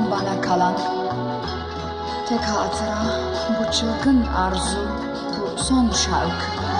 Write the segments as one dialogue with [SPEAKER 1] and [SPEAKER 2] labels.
[SPEAKER 1] senden bana kalan tek hatıra bu çılgın arzu, bu son şarkı.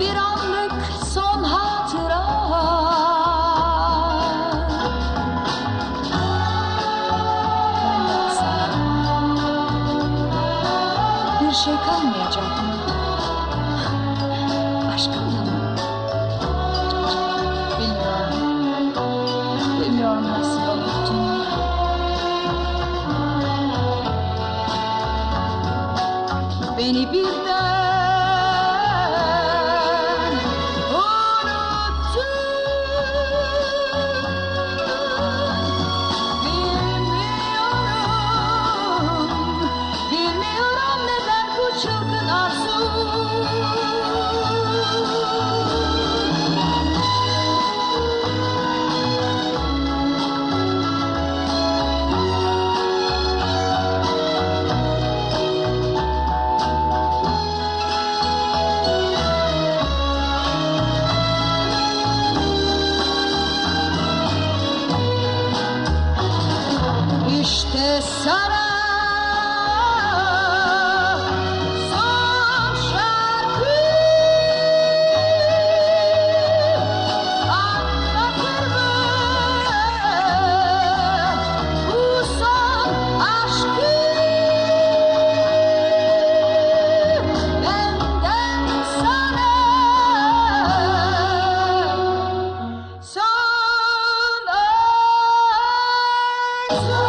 [SPEAKER 1] Bir anlık son hatıra Bir şey kalmayacak mı? Aşkımda mı? Bilmiyorum. Beni bir İşte Sara Christmas.